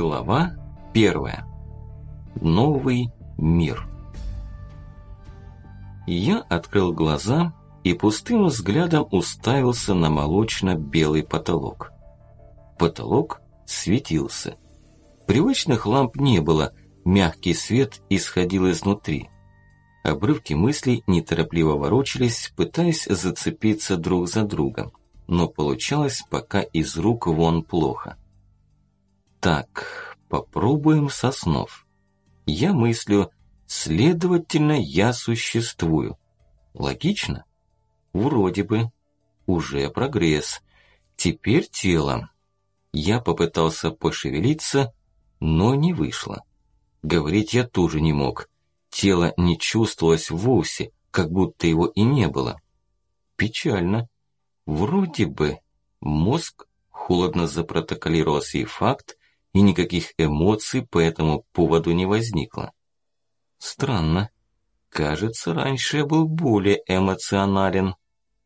Глава первая. Новый мир. Я открыл глаза и пустым взглядом уставился на молочно-белый потолок. Потолок светился. Привычных ламп не было, мягкий свет исходил изнутри. Обрывки мыслей неторопливо ворочались, пытаясь зацепиться друг за другом, но получалось пока из рук вон плохо. Так, попробуем со снов. Я мыслю, следовательно, я существую. Логично? Вроде бы. Уже прогресс. Теперь тело. Я попытался пошевелиться, но не вышло. Говорить я тоже не мог. Тело не чувствовалось вовсе, как будто его и не было. Печально. Вроде бы мозг холодно запротоколировал сей факт и никаких эмоций по этому поводу не возникло. Странно. Кажется, раньше я был более эмоционален.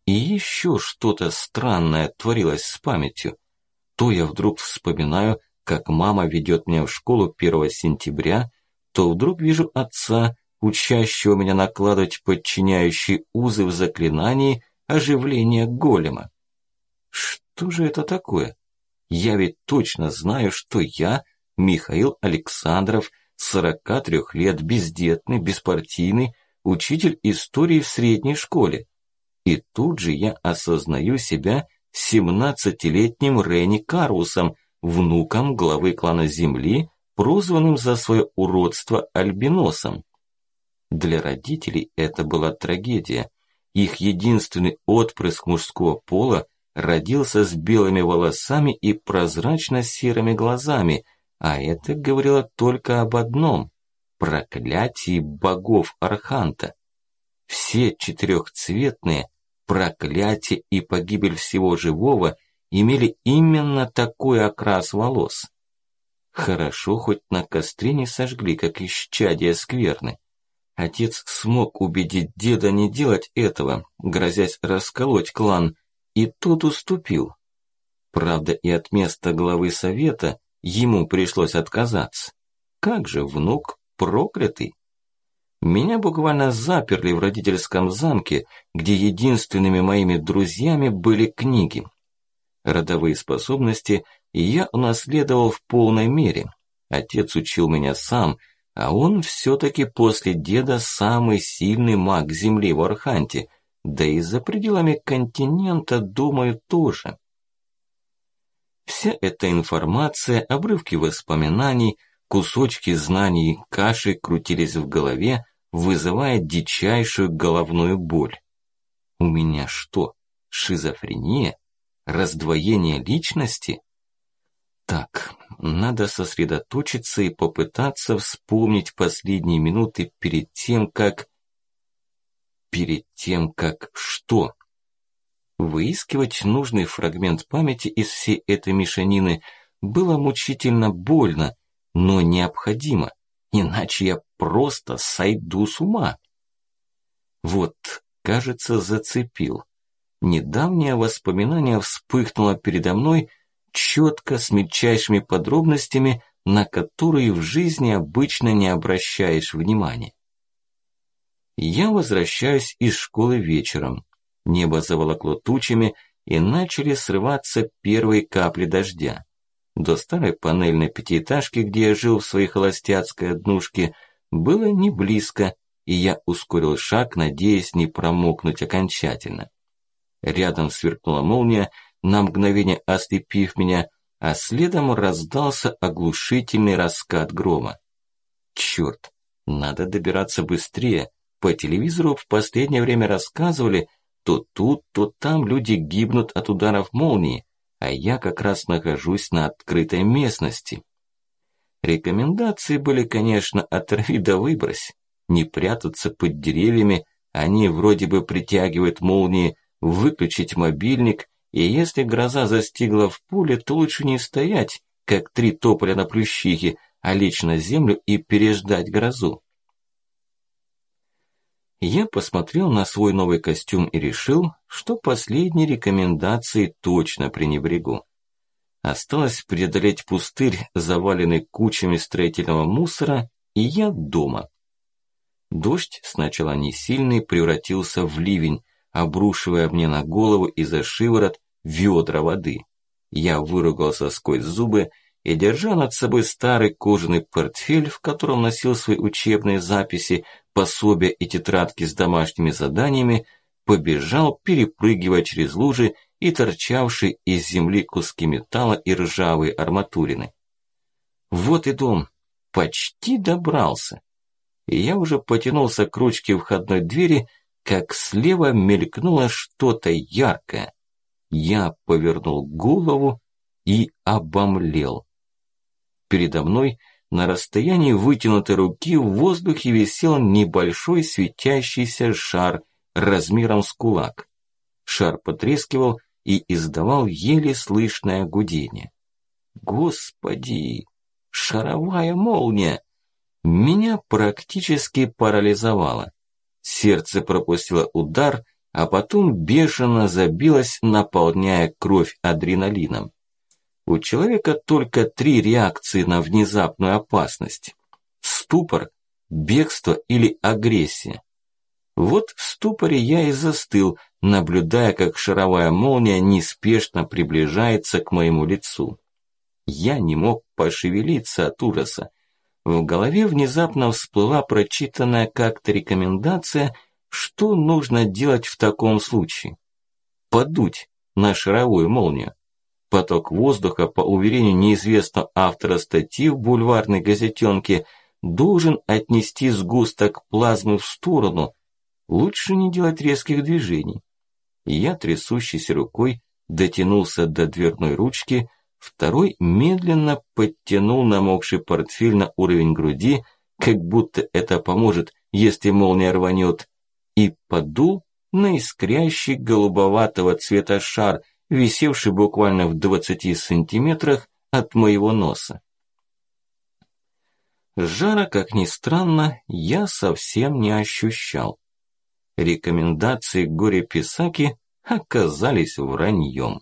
И еще что-то странное творилось с памятью. То я вдруг вспоминаю, как мама ведет меня в школу 1 сентября, то вдруг вижу отца, учащего меня накладывать подчиняющие узы в заклинании оживления голема. Что же это такое? Я ведь точно знаю, что я, Михаил Александров, 43 лет, бездетный, беспартийный, учитель истории в средней школе. И тут же я осознаю себя 17-летним Ренни Карусом, внуком главы клана Земли, прозванным за свое уродство альбиносом. Для родителей это была трагедия. Их единственный отпрыск мужского пола родился с белыми волосами и прозрачно-серыми глазами, а это говорило только об одном – проклятии богов Арханта. Все четырехцветные, проклятие и погибель всего живого имели именно такой окрас волос. Хорошо, хоть на костре не сожгли, как исчадие скверны. Отец смог убедить деда не делать этого, грозясь расколоть клан – и тот уступил. Правда, и от места главы совета ему пришлось отказаться. Как же внук проклятый? Меня буквально заперли в родительском замке, где единственными моими друзьями были книги. Родовые способности я унаследовал в полной мере. Отец учил меня сам, а он все-таки после деда самый сильный маг Земли в Арханте – да и за пределами континента, думаю, тоже. Вся эта информация, обрывки воспоминаний, кусочки знаний, каши крутились в голове, вызывая дичайшую головную боль. У меня что, шизофрения? Раздвоение личности? Так, надо сосредоточиться и попытаться вспомнить последние минуты перед тем, как перед тем, как что? Выискивать нужный фрагмент памяти из всей этой мешанины было мучительно больно, но необходимо, иначе я просто сойду с ума. Вот, кажется, зацепил. Недавнее воспоминание вспыхнуло передо мной четко с мельчайшими подробностями, на которые в жизни обычно не обращаешь внимания. Я возвращаюсь из школы вечером. Небо заволокло тучами, и начали срываться первые капли дождя. До старой панельной пятиэтажки, где я жил в своей холостяцкой однушке, было не близко, и я ускорил шаг, надеясь не промокнуть окончательно. Рядом сверкнула молния, на мгновение ослепив меня, а следом раздался оглушительный раскат грома. Черт, надо добираться быстрее, по телевизору в последнее время рассказывали, то тут, то там люди гибнут от ударов молнии, а я как раз нахожусь на открытой местности. Рекомендации были, конечно, оторви да выбрось. Не прятаться под деревьями, они вроде бы притягивают молнии, выключить мобильник, и если гроза застигла в поле, то лучше не стоять, как три тополя на плющихе, а лечь на землю и переждать грозу. Я посмотрел на свой новый костюм и решил, что последней рекомендации точно пренебрегу. Осталось преодолеть пустырь, заваленный кучами строительного мусора, и я дома. Дождь, сначала не сильный, превратился в ливень, обрушивая мне на голову и за шиворот ведра воды. Я выругался сквозь зубы и, держа над собой старый кожаный портфель, в котором носил свои учебные записи, пособия и тетрадки с домашними заданиями, побежал, перепрыгивая через лужи и торчавшие из земли куски металла и ржавые арматурины. Вот и дом. Почти добрался. И я уже потянулся к ручке входной двери, как слева мелькнуло что-то яркое. Я повернул голову и обомлел. Передо мной на расстоянии вытянутой руки в воздухе висел небольшой светящийся шар размером с кулак. Шар потрескивал и издавал еле слышное гудение. Господи, шаровая молния! Меня практически парализовало. Сердце пропустило удар, а потом бешено забилось, наполняя кровь адреналином. У человека только три реакции на внезапную опасность. Ступор, бегство или агрессия. Вот в ступоре я и застыл, наблюдая, как шаровая молния неспешно приближается к моему лицу. Я не мог пошевелиться от ужаса. В голове внезапно всплыла прочитанная как-то рекомендация, что нужно делать в таком случае. Подуть на шаровую молнию. Поток воздуха, по уверению неизвестного автора статьи в бульварной газетенке, должен отнести сгусток плазмы в сторону. Лучше не делать резких движений. Я трясущейся рукой дотянулся до дверной ручки, второй медленно подтянул намокший портфель на уровень груди, как будто это поможет, если молния рванет, и подул на искрящий голубоватого цвета шар, висевший буквально в 20 сантиметрах от моего носа. Жара, как ни странно, я совсем не ощущал рекомендации горе-писаки оказались враньем.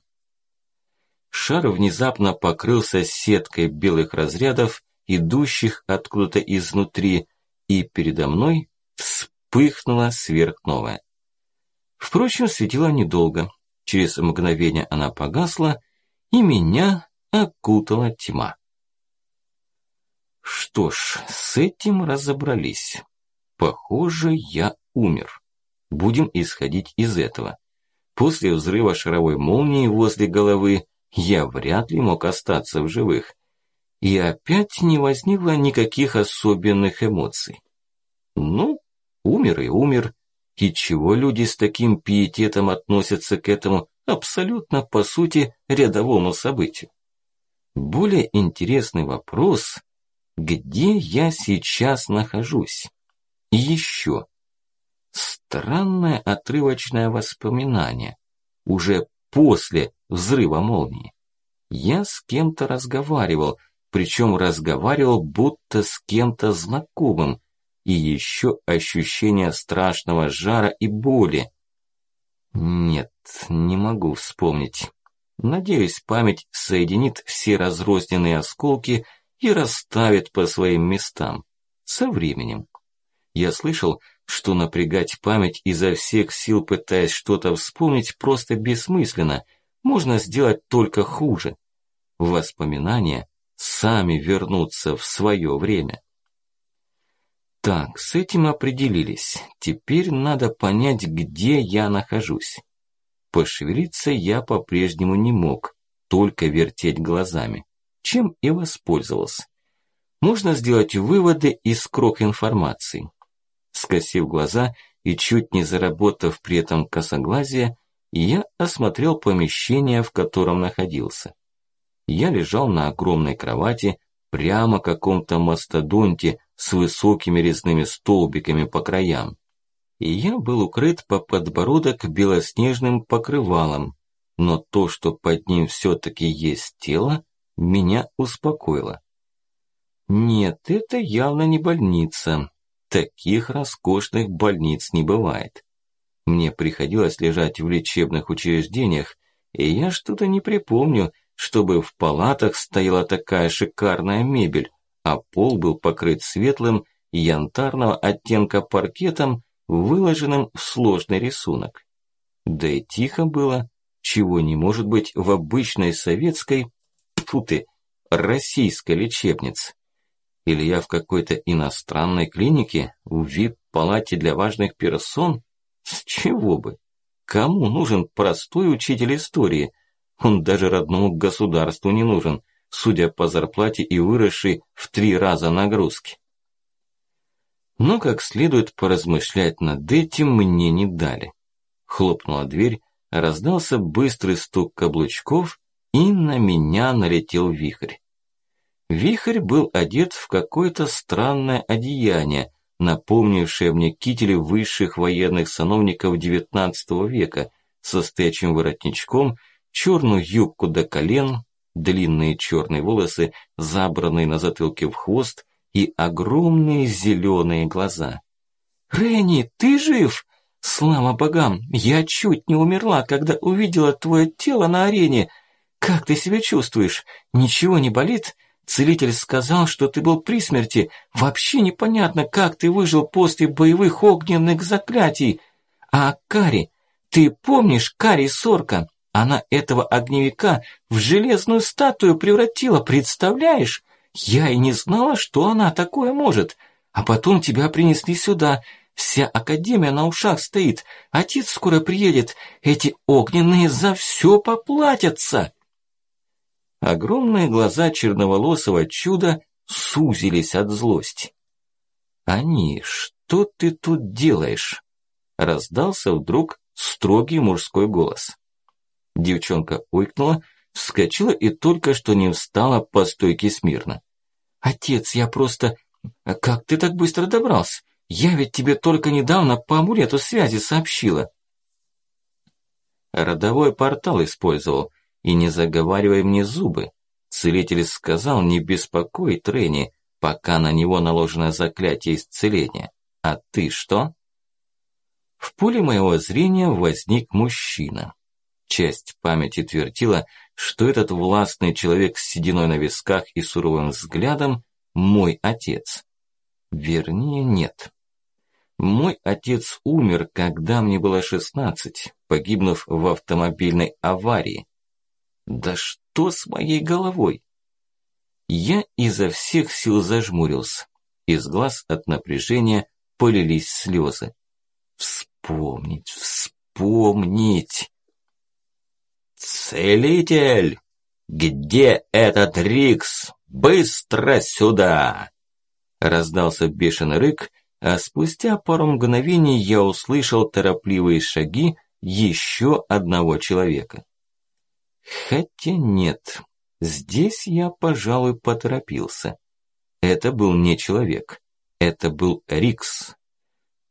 Шар внезапно покрылся сеткой белых разрядов, идущих откуда-то изнутри, и передо мной вспыхнула сверхновая. Впрочем, светила недолго. Через мгновение она погасла, и меня окутала тьма. Что ж, с этим разобрались. Похоже, я умер. Будем исходить из этого. После взрыва шаровой молнии возле головы я вряд ли мог остаться в живых. И опять не возникло никаких особенных эмоций. Ну, умер и умер. И чего люди с таким пиететом относятся к этому абсолютно, по сути, рядовому событию? Более интересный вопрос, где я сейчас нахожусь? И еще, Странное отрывочное воспоминание. Уже после взрыва молнии. Я с кем-то разговаривал, причем разговаривал будто с кем-то знакомым. И еще ощущение страшного жара и боли. Нет, не могу вспомнить. Надеюсь, память соединит все разрозненные осколки и расставит по своим местам. Со временем. Я слышал, что напрягать память изо всех сил, пытаясь что-то вспомнить, просто бессмысленно. Можно сделать только хуже. Воспоминания сами вернутся в свое время. Так, с этим определились. Теперь надо понять, где я нахожусь. Пошевелиться я по-прежнему не мог, только вертеть глазами, чем и воспользовался. Можно сделать выводы из крок информации. Скосив глаза и чуть не заработав при этом косоглазие, я осмотрел помещение, в котором находился. Я лежал на огромной кровати, прямо каком-то мастодонте с высокими резными столбиками по краям. И я был укрыт по подбородок белоснежным покрывалом, но то, что под ним все-таки есть тело, меня успокоило. Нет, это явно не больница. Таких роскошных больниц не бывает. Мне приходилось лежать в лечебных учреждениях, и я что-то не припомню, чтобы в палатах стояла такая шикарная мебель, а пол был покрыт светлым янтарного оттенка паркетом, выложенным в сложный рисунок. Да и тихо было, чего не может быть в обычной советской, тьфу ты, российской лечебнице. Или я в какой-то иностранной клинике, в вип-палате для важных персон? С чего бы? Кому нужен простой учитель истории? Он даже родному государству не нужен, судя по зарплате и выросшей в три раза нагрузки. Но как следует поразмышлять над этим мне не дали. Хлопнула дверь, раздался быстрый стук каблучков, и на меня налетел вихрь. Вихрь был одет в какое-то странное одеяние, напомнившее мне кители высших военных сановников XIX века со стоячим воротничком, черную юбку до колен, длинные черные волосы, забранные на затылке в хвост и огромные зеленые глаза. «Ренни, ты жив? Слава богам, я чуть не умерла, когда увидела твое тело на арене. Как ты себя чувствуешь? Ничего не болит?» Целитель сказал, что ты был при смерти. Вообще непонятно, как ты выжил после боевых огненных заклятий. А Кари, ты помнишь Кари Сорка? Она этого огневика в железную статую превратила, представляешь? Я и не знала, что она такое может. А потом тебя принесли сюда. Вся академия на ушах стоит. Отец скоро приедет. Эти огненные за все поплатятся. Огромные глаза черноволосого чуда сузились от злости. «Ани, что ты тут делаешь?» Раздался вдруг строгий мужской голос. Девчонка ойкнула, вскочила и только что не встала по стойке смирно. «Отец, я просто... Как ты так быстро добрался? Я ведь тебе только недавно по амулету связи сообщила». Родовой портал использовал, и не заговаривай мне зубы. Целитель сказал не беспокоить Ренни, пока на него наложено заклятие исцеления. А ты что? В поле моего зрения возник мужчина. Часть памяти твердила, что этот властный человек с сединой на висках и суровым взглядом – мой отец. Вернее, нет. Мой отец умер, когда мне было шестнадцать, погибнув в автомобильной аварии. Да что с моей головой? Я изо всех сил зажмурился. Из глаз от напряжения полились слезы. Вспомнить, вспомнить. «Целитель! Где этот Рикс? Быстро сюда!» Раздался бешеный рык, а спустя пару мгновений я услышал торопливые шаги еще одного человека. Хотя нет, здесь я, пожалуй, поторопился. Это был не человек, это был Рикс.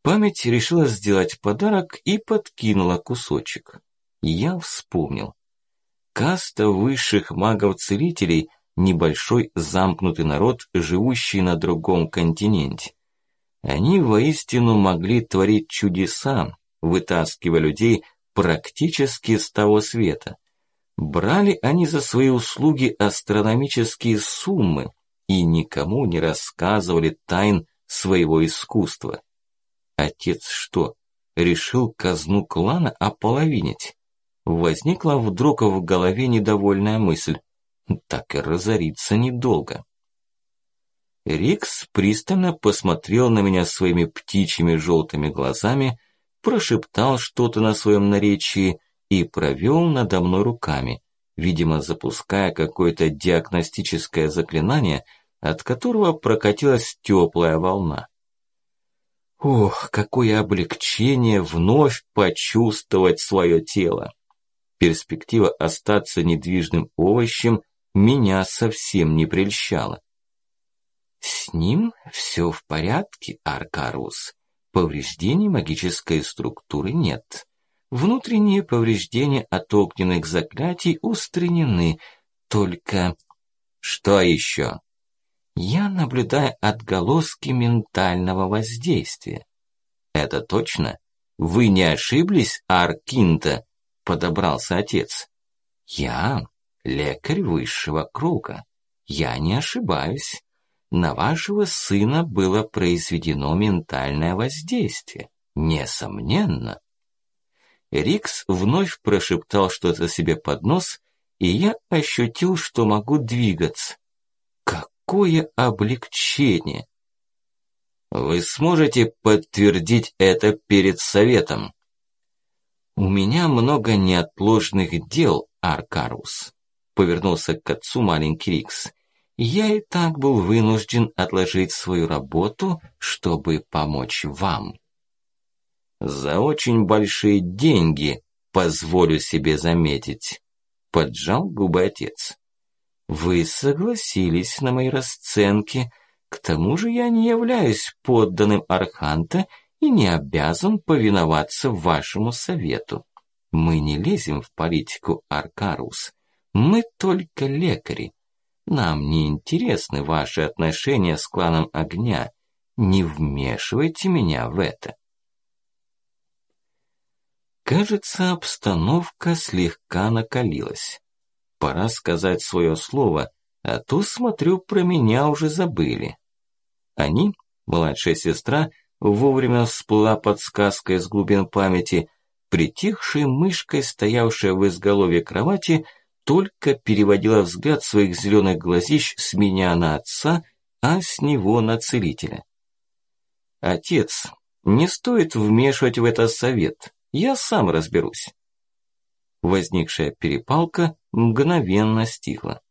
Память решила сделать подарок и подкинула кусочек. Я вспомнил. Каста высших магов-целителей – небольшой замкнутый народ, живущий на другом континенте. Они воистину могли творить чудеса, вытаскивая людей практически с того света. Брали они за свои услуги астрономические суммы и никому не рассказывали тайн своего искусства. Отец что, решил казну клана ополовинить? Возникла вдруг в голове недовольная мысль. Так и разориться недолго. Рикс пристально посмотрел на меня своими птичьими желтыми глазами, прошептал что-то на своем наречии – и провел надо мной руками, видимо, запуская какое-то диагностическое заклинание, от которого прокатилась теплая волна. Ох, какое облегчение вновь почувствовать свое тело. Перспектива остаться недвижным овощем меня совсем не прельщала. С ним все в порядке, Аркарус. Повреждений магической структуры нет. Внутренние повреждения от огненных заклятий устранены, только... Что еще? Я наблюдаю отголоски ментального воздействия. Это точно? Вы не ошиблись, Аркинта? Подобрался отец. Я? лекарь высшего круга. Я не ошибаюсь. На вашего сына было произведено ментальное воздействие. Несомненно. Рикс вновь прошептал что-то себе под нос, и я ощутил, что могу двигаться. Какое облегчение! Вы сможете подтвердить это перед советом? У меня много неотложных дел, Аркарус. Повернулся к отцу маленький Рикс. Я и так был вынужден отложить свою работу, чтобы помочь вам. За очень большие деньги, позволю себе заметить. Поджал губы отец. Вы согласились на мои расценки, к тому же я не являюсь подданным Арханта и не обязан повиноваться вашему совету. Мы не лезем в политику, Аркарус. Мы только лекари. Нам не интересны ваши отношения с кланом огня. Не вмешивайте меня в это. Кажется, обстановка слегка накалилась. Пора сказать свое слово, а то, смотрю, про меня уже забыли. Они, младшая сестра, вовремя всплыла подсказка из глубин памяти, притихшая мышкой, стоявшая в изголовье кровати, только переводила взгляд своих зеленых глазищ с меня на отца, а с него на целителя. «Отец, не стоит вмешивать в это совет, я сам разберусь». Возникшая перепалка мгновенно стихла.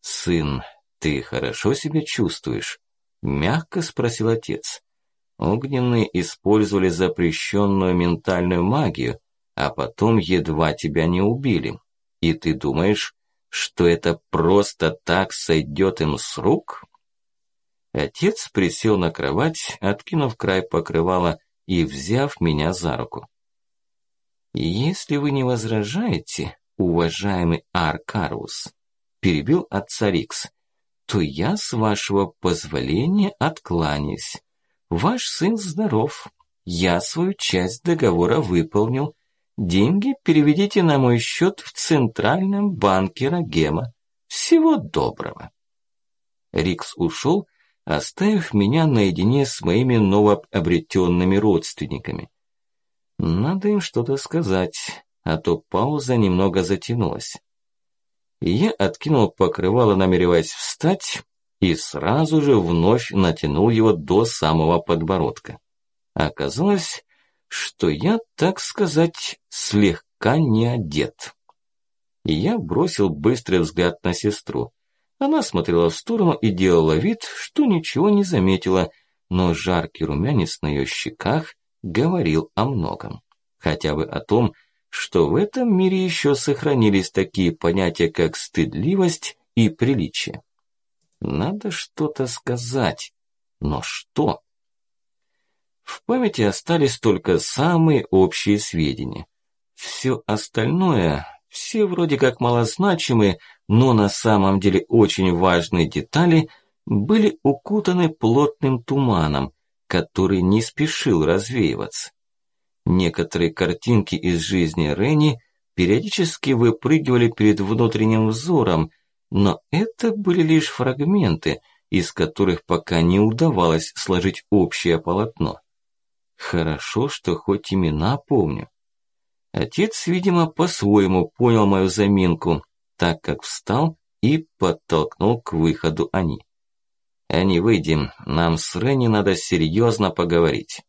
«Сын, ты хорошо себя чувствуешь?» Мягко спросил отец. Огненные использовали запрещенную ментальную магию, а потом едва тебя не убили. И ты думаешь, что это просто так сойдет им с рук? Отец присел на кровать, откинув край покрывала и взяв меня за руку. «Если вы не возражаете, уважаемый Аркарус», перебил отца Рикс, то я, с вашего позволения, откланяюсь. Ваш сын здоров. Я свою часть договора выполнил. Деньги переведите на мой счет в Центральном банке Рагема. Всего доброго. Рикс ушел, оставив меня наедине с моими новообретенными родственниками. Надо им что-то сказать, а то пауза немного затянулась. Я откинул покрывало, намереваясь встать, и сразу же вновь натянул его до самого подбородка. Оказалось, что я, так сказать, слегка не одет. я бросил быстрый взгляд на сестру. Она смотрела в сторону и делала вид, что ничего не заметила, но жаркий румянец на ее щеках говорил о многом. Хотя бы о том, что в этом мире еще сохранились такие понятия, как стыдливость и приличие. Надо что-то сказать. Но что? В памяти остались только самые общие сведения. Все остальное, все вроде как малозначимые, но на самом деле очень важные детали были укутаны плотным туманом, который не спешил развеиваться. Некоторые картинки из жизни Ренни периодически выпрыгивали перед внутренним взором, но это были лишь фрагменты, из которых пока не удавалось сложить общее полотно. Хорошо, что хоть имена помню. Отец, видимо, по-своему понял мою заминку, так как встал и подтолкнул к выходу они. «Они, выйдем, нам с Ренни надо серьезно поговорить».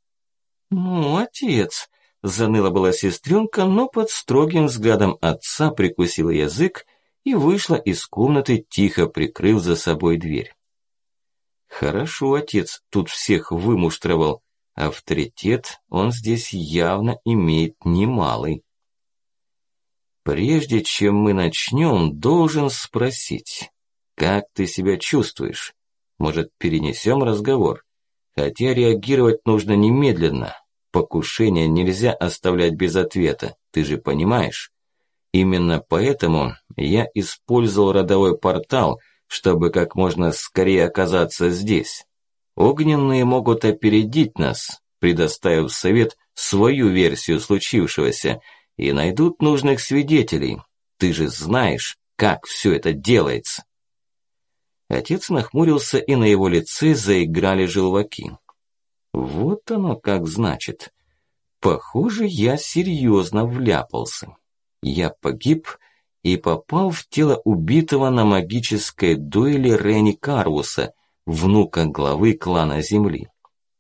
«Ну, отец!» – заныла была сестренка, но под строгим взглядом отца прикусила язык и вышла из комнаты, тихо прикрыв за собой дверь. Хорошо отец тут всех вымуштровал. Авторитет он здесь явно имеет немалый. Прежде чем мы начнем, должен спросить, как ты себя чувствуешь? Может, перенесем разговор? Хотя реагировать нужно немедленно. Покушение нельзя оставлять без ответа, ты же понимаешь? Именно поэтому я использовал родовой портал, чтобы как можно скорее оказаться здесь. Огненные могут опередить нас, предоставив совет свою версию случившегося, и найдут нужных свидетелей. Ты же знаешь, как все это делается?» Отец нахмурился, и на его лице заиграли желваки. «Вот оно как значит. Похоже, я серьезно вляпался. Я погиб и попал в тело убитого на магической дуэли Рени Карвуса, внука главы клана Земли.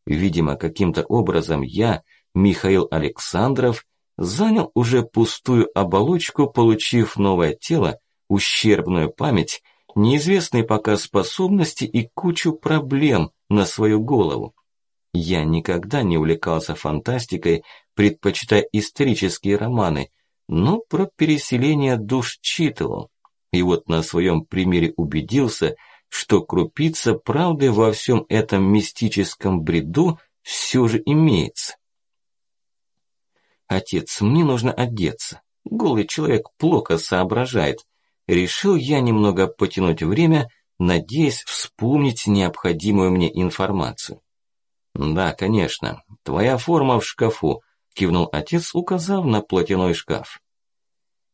Видимо, каким-то образом я, Михаил Александров, занял уже пустую оболочку, получив новое тело, ущербную память, неизвестные пока способности и кучу проблем на свою голову. Я никогда не увлекался фантастикой, предпочитая исторические романы, но про переселение душ читывал. И вот на своем примере убедился, что крупица правды во всем этом мистическом бреду все же имеется. «Отец, мне нужно одеться. Голый человек плохо соображает. Решил я немного потянуть время, надеясь вспомнить необходимую мне информацию. «Да, конечно. Твоя форма в шкафу», – кивнул отец, указав на платяной шкаф.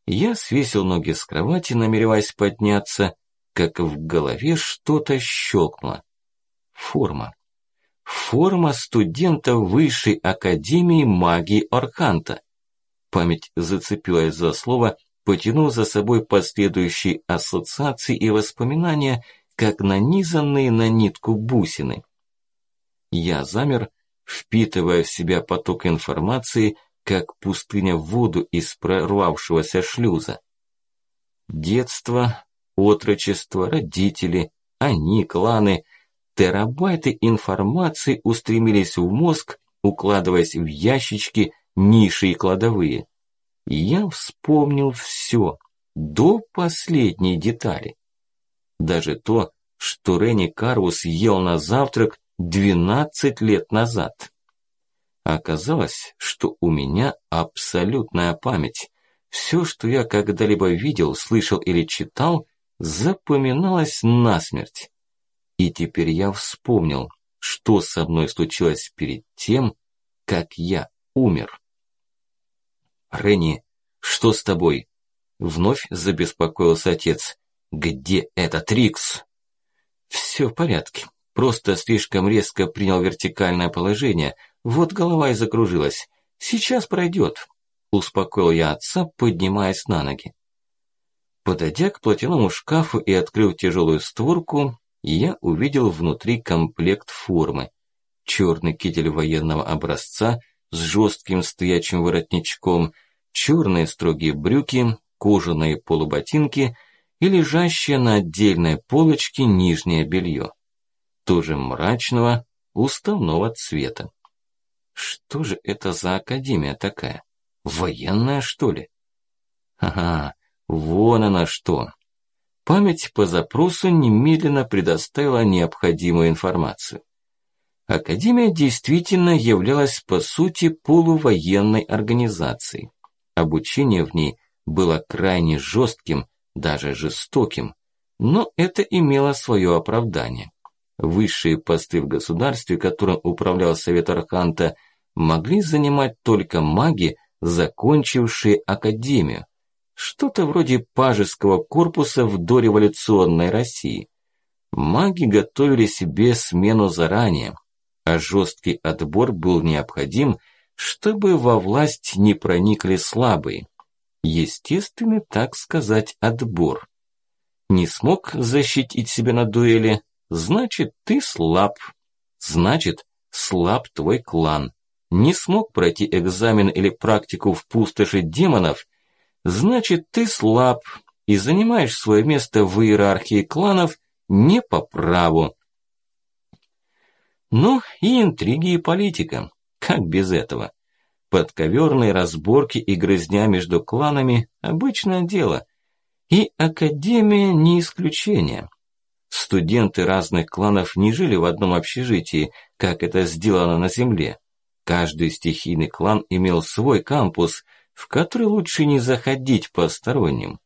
Я свесил ноги с кровати, намереваясь подняться, как в голове что-то щелкнуло. Форма. Форма студента Высшей Академии Магии Арханта. Память зацепилась за слово, потянув за собой последующие ассоциации и воспоминания, как нанизанные на нитку бусины. Я замер, впитывая в себя поток информации, как пустыня в воду из прорвавшегося шлюза. Детство, отрочество, родители, они, кланы, терабайты информации устремились в мозг, укладываясь в ящички, ниши и кладовые. Я вспомнил все, до последней детали. Даже то, что Ренни Карвус ел на завтрак 12 лет назад. Оказалось, что у меня абсолютная память. Все, что я когда-либо видел, слышал или читал, запоминалось насмерть. И теперь я вспомнил, что со мной случилось перед тем, как я умер. «Ренни, что с тобой?» Вновь забеспокоился отец. «Где этот Рикс?» «Все в порядке. Просто слишком резко принял вертикальное положение. Вот голова и закружилась. Сейчас пройдет», – успокоил я отца, поднимаясь на ноги. Подойдя к платяному шкафу и открыв тяжелую створку, я увидел внутри комплект формы. Черный китель военного образца с жестким стоячим воротничком, черные строгие брюки, кожаные полуботинки и лежащее на отдельной полочке нижнее белье тоже мрачного, уставного цвета. Что же это за академия такая? Военная, что ли? Ага, вон она что. Память по запросу немедленно предоставила необходимую информацию. Академия действительно являлась по сути полувоенной организацией. Обучение в ней было крайне жестким, даже жестоким, но это имело свое оправдание. Высшие посты в государстве, которым управлял Совет Арханта, могли занимать только маги, закончившие академию. Что-то вроде пажеского корпуса в дореволюционной России. Маги готовили себе смену заранее, а жесткий отбор был необходим, чтобы во власть не проникли слабые. Естественный, так сказать, отбор. Не смог защитить себя на дуэли, Значит, ты слаб. Значит, слаб твой клан. Не смог пройти экзамен или практику в пустоши демонов. Значит, ты слаб и занимаешь свое место в иерархии кланов не по праву. Ну и интриги и политика. Как без этого? Подковерные разборки и грызня между кланами – обычное дело. И Академия не исключение. Студенты разных кланов не жили в одном общежитии, как это сделано на Земле. Каждый стихийный клан имел свой кампус, в который лучше не заходить посторонним.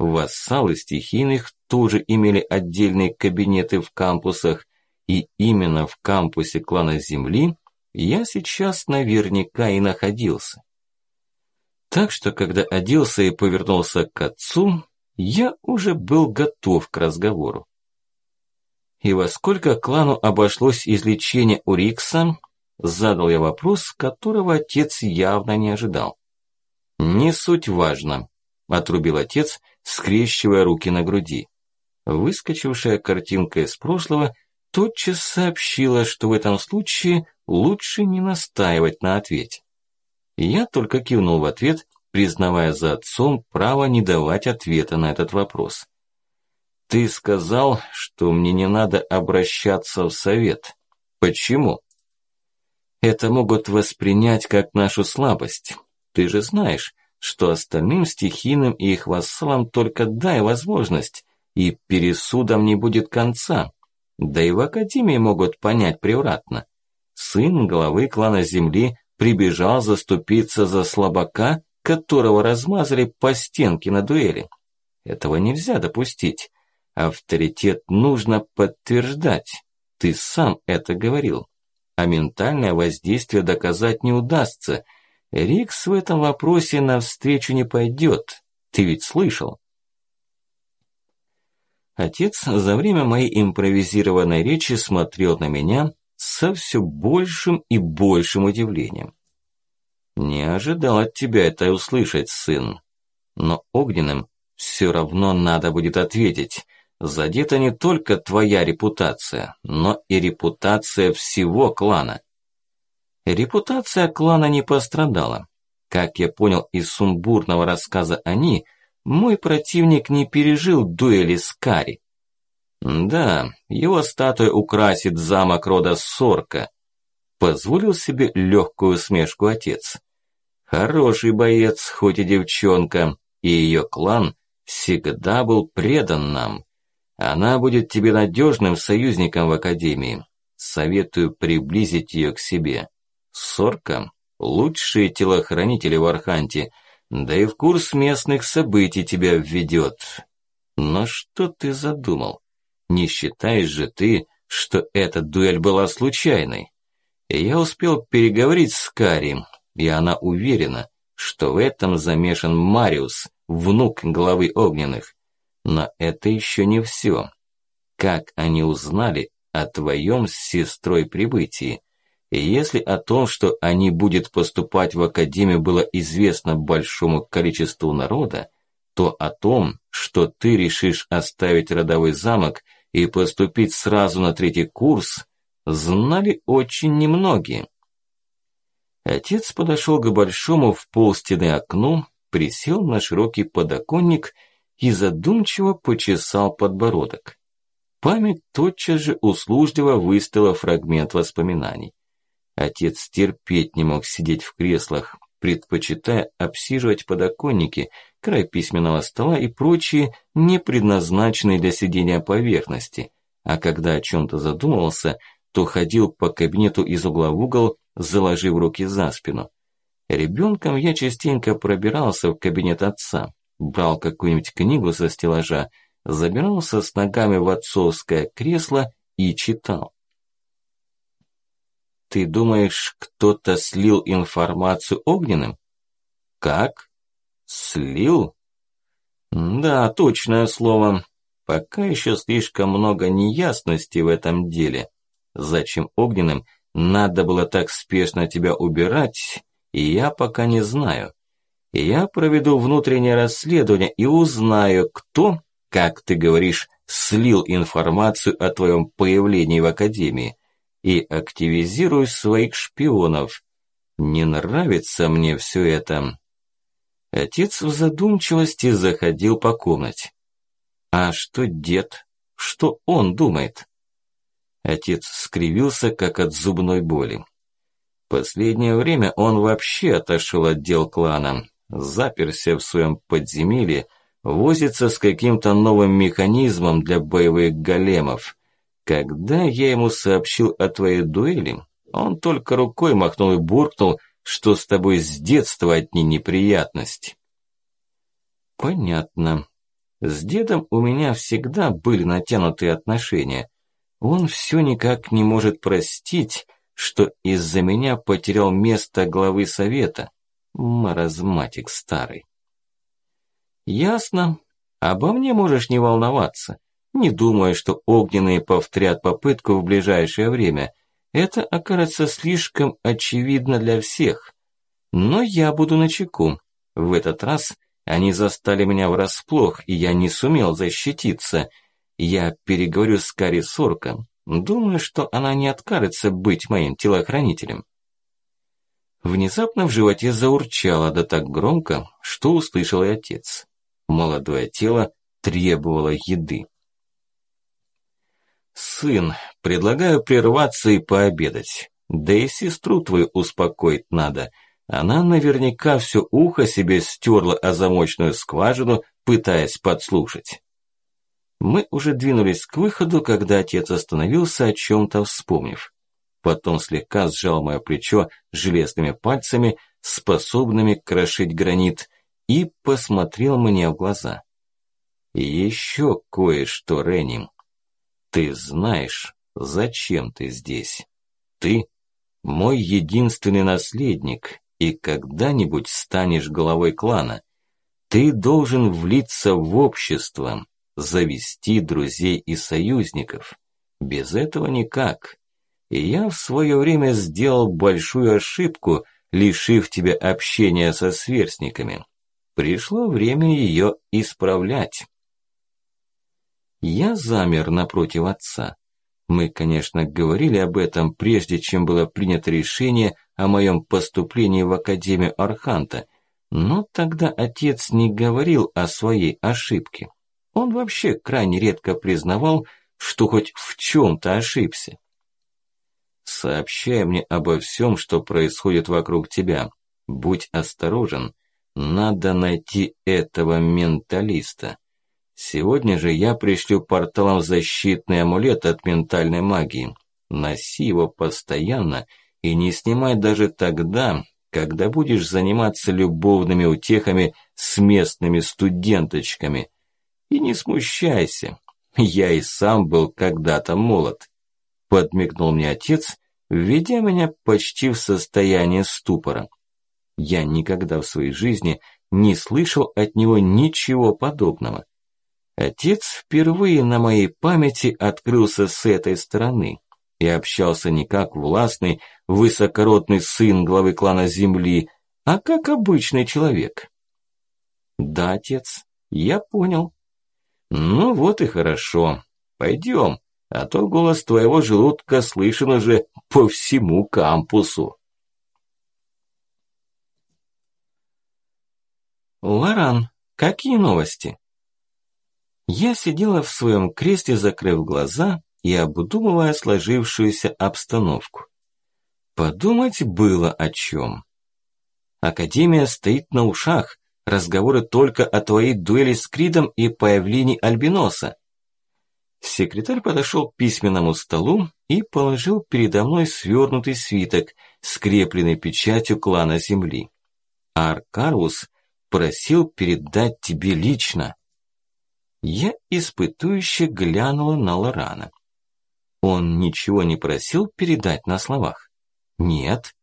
Вассалы стихийных тоже имели отдельные кабинеты в кампусах, и именно в кампусе клана Земли я сейчас наверняка и находился. Так что, когда оделся и повернулся к отцу, я уже был готов к разговору. И во сколько клану обошлось излечение у Рикса, задал я вопрос, которого отец явно не ожидал. Не суть важно, отрубил отец, скрещивая руки на груди. Выскочившая картинка из прошлого тотчас сообщила, что в этом случае лучше не настаивать на ответе. Я только кивнул в ответ, признавая за отцом право не давать ответа на этот вопрос. «Ты сказал, что мне не надо обращаться в совет. Почему?» «Это могут воспринять как нашу слабость. Ты же знаешь, что остальным стихийным и их вассалам только дай возможность, и пересудам не будет конца. Да и в Академии могут понять превратно. Сын главы клана Земли прибежал заступиться за слабака, которого размазали по стенке на дуэли. Этого нельзя допустить. Авторитет нужно подтверждать. Ты сам это говорил. А ментальное воздействие доказать не удастся – Рикс в этом вопросе навстречу не пойдет. Ты ведь слышал? Отец за время моей импровизированной речи смотрел на меня со все большим и большим удивлением. Не ожидал от тебя это услышать, сын. Но огненным все равно надо будет ответить. Задета не только твоя репутация, но и репутация всего клана. Репутация клана не пострадала. Как я понял из сумбурного рассказа они, мой противник не пережил дуэли с Кари. Да, его статуя украсит замок рода Сорка. Позволил себе легкую смешку отец. Хороший боец, хоть и девчонка, и ее клан всегда был предан нам. Она будет тебе надежным союзником в Академии. Советую приблизить ее к себе. Сорка – лучшие телохранители в Арханте, да и в курс местных событий тебя введет. Но что ты задумал? Не считаешь же ты, что эта дуэль была случайной? Я успел переговорить с Кари, и она уверена, что в этом замешан Мариус, внук главы Огненных. Но это еще не все. Как они узнали о твоем с сестрой прибытии? И если о том, что они будет поступать в академию, было известно большому количеству народа, то о том, что ты решишь оставить родовой замок и поступить сразу на третий курс, знали очень немногие. Отец подошел к большому в полстены окну, присел на широкий подоконник и задумчиво почесал подбородок. Память тотчас же услужливо выставила фрагмент воспоминаний. Отец терпеть не мог сидеть в креслах, предпочитая обсиживать подоконники, край письменного стола и прочие, не предназначенные для сидения поверхности. А когда о чем-то задумывался, то ходил по кабинету из угла в угол, заложив руки за спину. Ребенком я частенько пробирался в кабинет отца, брал какую-нибудь книгу со стеллажа, забирался с ногами в отцовское кресло и читал. Ты думаешь, кто-то слил информацию огненным? Как? Слил? Да, точное слово. Пока еще слишком много неясностей в этом деле. Зачем огненным надо было так спешно тебя убирать, я пока не знаю. Я проведу внутреннее расследование и узнаю, кто, как ты говоришь, слил информацию о твоем появлении в Академии и активизирую своих шпионов. Не нравится мне все это. Отец в задумчивости заходил по комнате. А что дед? Что он думает? Отец скривился, как от зубной боли. Последнее время он вообще отошел от дел клана, заперся в своем подземелье, возится с каким-то новым механизмом для боевых големов. Когда я ему сообщил о твоей дуэли, он только рукой махнул и буркнул, что с тобой с детства одни неприятности. Понятно. С дедом у меня всегда были натянутые отношения. Он все никак не может простить, что из-за меня потерял место главы совета. Маразматик старый. Ясно. Обо мне можешь не волноваться. Не думаю, что огненные повторят попытку в ближайшее время. Это окажется слишком очевидно для всех. Но я буду начеку. В этот раз они застали меня врасплох, и я не сумел защититься. Я переговорю с Кари Сорком. Думаю, что она не откажется быть моим телохранителем. Внезапно в животе заурчало, да так громко, что услышал и отец. Молодое тело требовало еды. «Сын, предлагаю прерваться и пообедать. Да и сестру твою успокоить надо. Она наверняка все ухо себе стерла о замочную скважину, пытаясь подслушать». Мы уже двинулись к выходу, когда отец остановился, о чем-то вспомнив. Потом слегка сжал мое плечо железными пальцами, способными крошить гранит, и посмотрел мне в глаза. Еще кое-что, Реним. Ты знаешь, зачем ты здесь? Ты мой единственный наследник, и когда-нибудь станешь главой клана. Ты должен влиться в общество, завести друзей и союзников. Без этого никак. И я в свое время сделал большую ошибку, лишив тебя общения со сверстниками. Пришло время ее исправлять. Я замер напротив отца. Мы, конечно, говорили об этом, прежде чем было принято решение о моем поступлении в Академию Арханта, но тогда отец не говорил о своей ошибке. Он вообще крайне редко признавал, что хоть в чем-то ошибся. Сообщай мне обо всем, что происходит вокруг тебя. Будь осторожен. Надо найти этого менталиста. Сегодня же я пришлю порталом защитный амулет от ментальной магии. Носи его постоянно и не снимай даже тогда, когда будешь заниматься любовными утехами с местными студенточками. И не смущайся, я и сам был когда-то молод. Подмигнул мне отец, введя меня почти в состояние ступора. Я никогда в своей жизни не слышал от него ничего подобного. Отец впервые на моей памяти открылся с этой стороны и общался не как властный, высокородный сын главы клана Земли, а как обычный человек. Да, отец, я понял. Ну вот и хорошо. Пойдем, а то голос твоего желудка слышен уже по всему кампусу. Лоран, какие новости? Я сидела в своем кресле, закрыв глаза и обдумывая сложившуюся обстановку. Подумать было о чем. Академия стоит на ушах, разговоры только о твоей дуэли с Кридом и появлении Альбиноса. Секретарь подошел к письменному столу и положил передо мной свернутый свиток, скрепленный печатью клана Земли. Аркарус просил передать тебе лично. Я испытующе глянула на Лорана. Он ничего не просил передать на словах? Нет.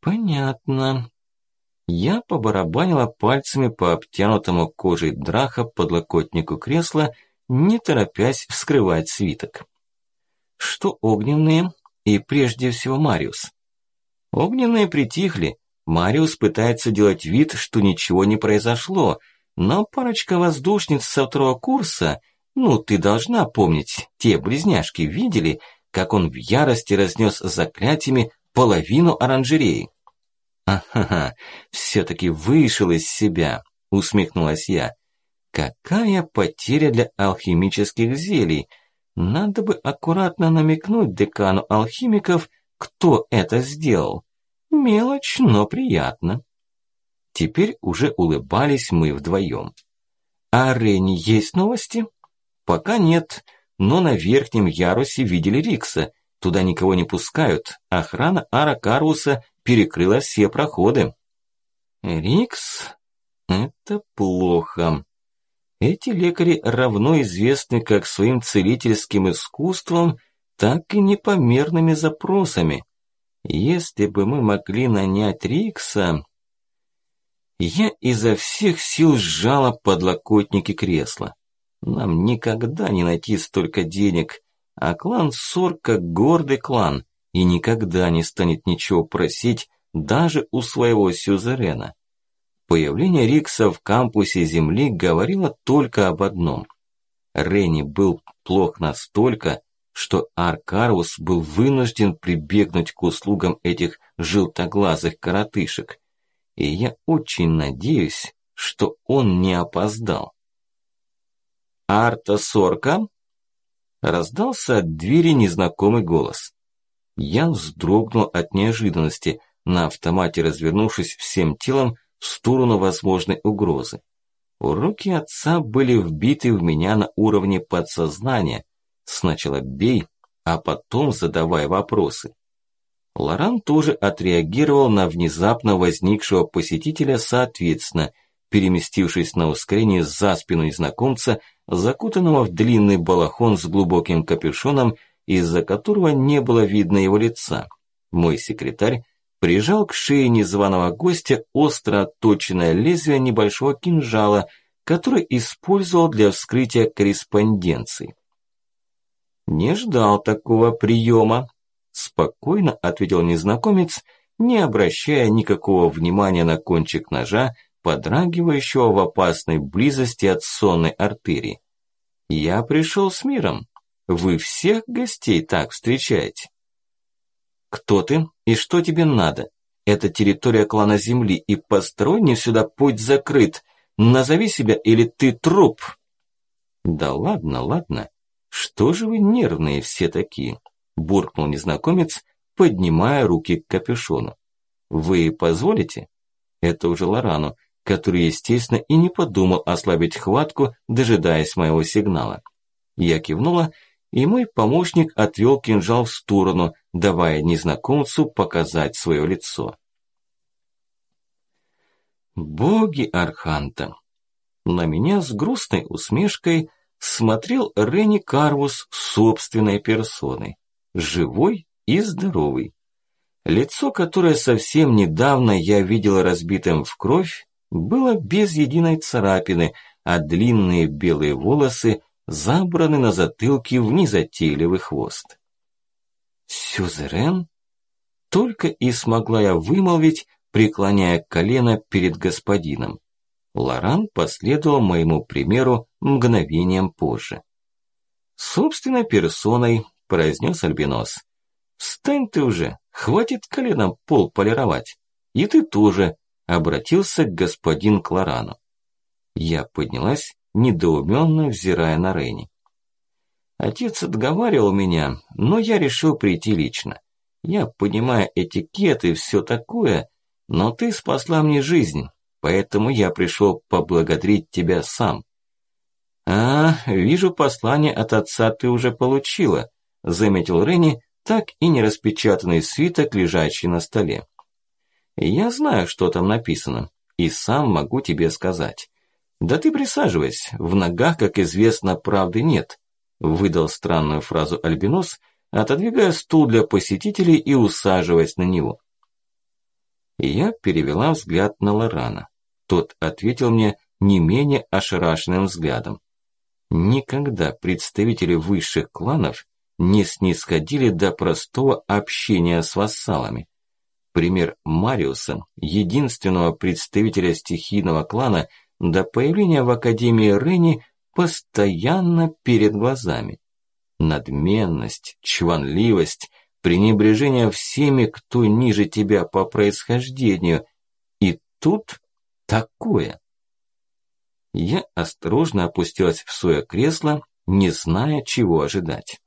Понятно. Я побарабанила пальцами по обтянутому кожей драха подлокотнику кресла, не торопясь вскрывать свиток. Что огненные и прежде всего Мариус? Огненные притихли. Мариус пытается делать вид, что ничего не произошло, но парочка воздушниц со второго курса, ну, ты должна помнить, те близняшки видели, как он в ярости разнес заклятиями половину оранжереи. «Ага, все-таки вышел из себя», – усмехнулась я. «Какая потеря для алхимических зелий! Надо бы аккуратно намекнуть декану алхимиков, кто это сделал. Мелочь, но приятно». Теперь уже улыбались мы вдвоем. «А Ренни есть новости?» «Пока нет, но на верхнем ярусе видели Рикса. Туда никого не пускают. Охрана Ара Каруса перекрыла все проходы. Рикс? Это плохо. Эти лекари равно известны как своим целительским искусством, так и непомерными запросами. Если бы мы могли нанять Рикса... Я изо всех сил сжала подлокотники кресла. Нам никогда не найти столько денег, а клан Сорка гордый клан и никогда не станет ничего просить даже у своего сюзерена. Появление Рикса в кампусе Земли говорило только об одном. Ренни был плох настолько, что Аркарус был вынужден прибегнуть к услугам этих желтоглазых коротышек. И я очень надеюсь, что он не опоздал. «Арта Сорка?» Раздался от двери незнакомый голос. Я вздрогнул от неожиданности, на автомате развернувшись всем телом в сторону возможной угрозы. Руки отца были вбиты в меня на уровне подсознания. Сначала бей, а потом задавай вопросы. Лоран тоже отреагировал на внезапно возникшего посетителя соответственно, переместившись на ускорение за спину незнакомца, закутанного в длинный балахон с глубоким капюшоном, из-за которого не было видно его лица. Мой секретарь прижал к шее незваного гостя остро отточенное лезвие небольшого кинжала, который использовал для вскрытия корреспонденции. «Не ждал такого приема», – спокойно ответил незнакомец, не обращая никакого внимания на кончик ножа, подрагивающего в опасной близости от сонной артерии. «Я пришел с миром. Вы всех гостей так встречаете?» Кто ты и что тебе надо? Это территория клана Земли, и посторонний сюда путь закрыт. Назови себя, или ты труп. Да ладно, ладно. Что же вы нервные все такие? Буркнул незнакомец, поднимая руки к капюшону. Вы позволите? Это уже Лорану, который, естественно, и не подумал ослабить хватку, дожидаясь моего сигнала. Я кивнула и мой помощник отвел кинжал в сторону, давая незнакомцу показать свое лицо. Боги Арханта! На меня с грустной усмешкой смотрел Ренни Карвус собственной персоной, живой и здоровый. Лицо, которое совсем недавно я видел разбитым в кровь, было без единой царапины, а длинные белые волосы забраны на затылке в незатейливый хвост. «Сюзерен?» Только и смогла я вымолвить, преклоняя колено перед господином. Лоран последовал моему примеру мгновением позже. «Собственной персоной», – произнес Альбинос. «Встань ты уже, хватит коленом пол полировать. И ты тоже», – обратился господин к Лорану. Я поднялась недоуменно взирая на Рейни. Отец отговаривал меня, но я решил прийти лично. Я понимаю этикет и все такое, но ты спасла мне жизнь, поэтому я пришел поблагодарить тебя сам. А, вижу, послание от отца ты уже получила, заметил Ренни, так и не распечатанный свиток, лежащий на столе. Я знаю, что там написано, и сам могу тебе сказать. «Да ты присаживайся, в ногах, как известно, правды нет», выдал странную фразу Альбинос, отодвигая стул для посетителей и усаживаясь на него. Я перевела взгляд на Лорана. Тот ответил мне не менее ошарашенным взглядом. Никогда представители высших кланов не снисходили до простого общения с вассалами. Пример Мариуса, единственного представителя стихийного клана – до появления в Академии Ренни постоянно перед глазами. Надменность, чванливость, пренебрежение всеми, кто ниже тебя по происхождению. И тут такое. Я осторожно опустилась в свое кресло, не зная, чего ожидать.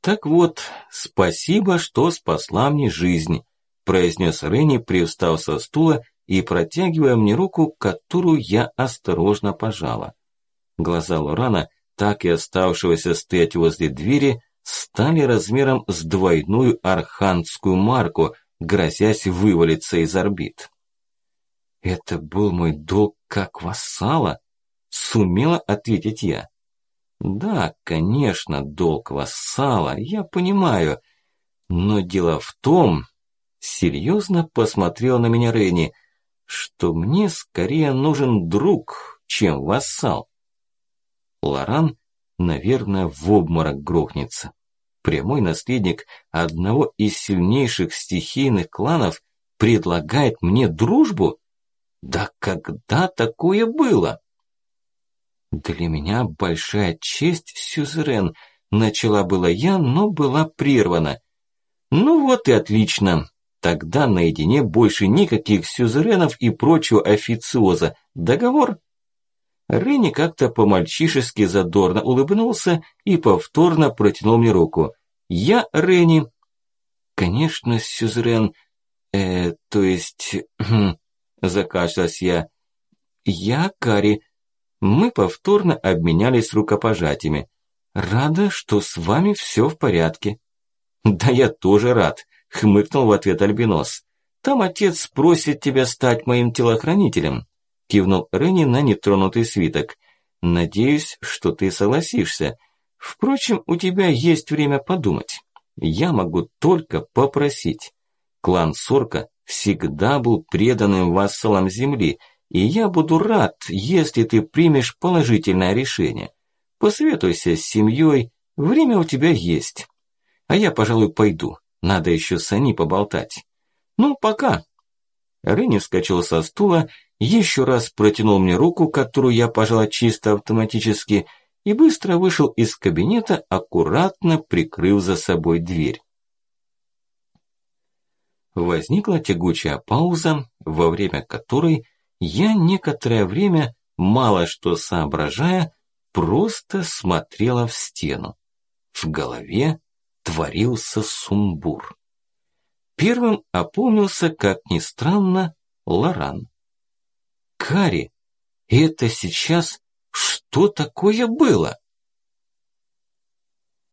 «Так вот, спасибо, что спасла мне жизнь», произнес Ренни, привстав со стула и протягивая мне руку, которую я осторожно пожала. Глаза Лорана, так и оставшегося стоять возле двери, стали размером с двойную арханскую марку, грозясь вывалиться из орбит. «Это был мой долг как вассала?» – сумела ответить я. «Да, конечно, долг вассала, я понимаю. Но дело в том...» Серьезно посмотрел на меня Ренни – что мне скорее нужен друг, чем вассал. Лоран, наверное, в обморок грохнется. Прямой наследник одного из сильнейших стихийных кланов предлагает мне дружбу? Да когда такое было? Для меня большая честь, Сюзерен, начала была я, но была прервана. Ну вот и отлично. Тогда наедине больше никаких сюзеренов и прочего официоза. Договор? Ренни как-то по-мальчишески задорно улыбнулся и повторно протянул мне руку. «Я Ренни». «Конечно, сюзерен, э, то есть...» Закашлялась я. «Я Кари». Мы повторно обменялись рукопожатиями. «Рада, что с вами все в порядке». «Да я тоже рад», – хмыкнул в ответ Альбинос. «Там отец просит тебя стать моим телохранителем», – кивнул Ренни на нетронутый свиток. «Надеюсь, что ты согласишься. Впрочем, у тебя есть время подумать. Я могу только попросить. Клан Сорка всегда был преданным вассалом земли, и я буду рад, если ты примешь положительное решение. Посоветуйся с семьей, время у тебя есть. А я, пожалуй, пойду, надо еще с Ани поболтать. Ну, пока. Ренни вскочил со стула, еще раз протянул мне руку, которую я пожала чисто автоматически, и быстро вышел из кабинета, аккуратно прикрыв за собой дверь. Возникла тягучая пауза, во время которой я некоторое время, мало что соображая, просто смотрела в стену. В голове творился сумбур. Первым опомнился, как ни странно, Лоран. «Кари, это сейчас что такое было?»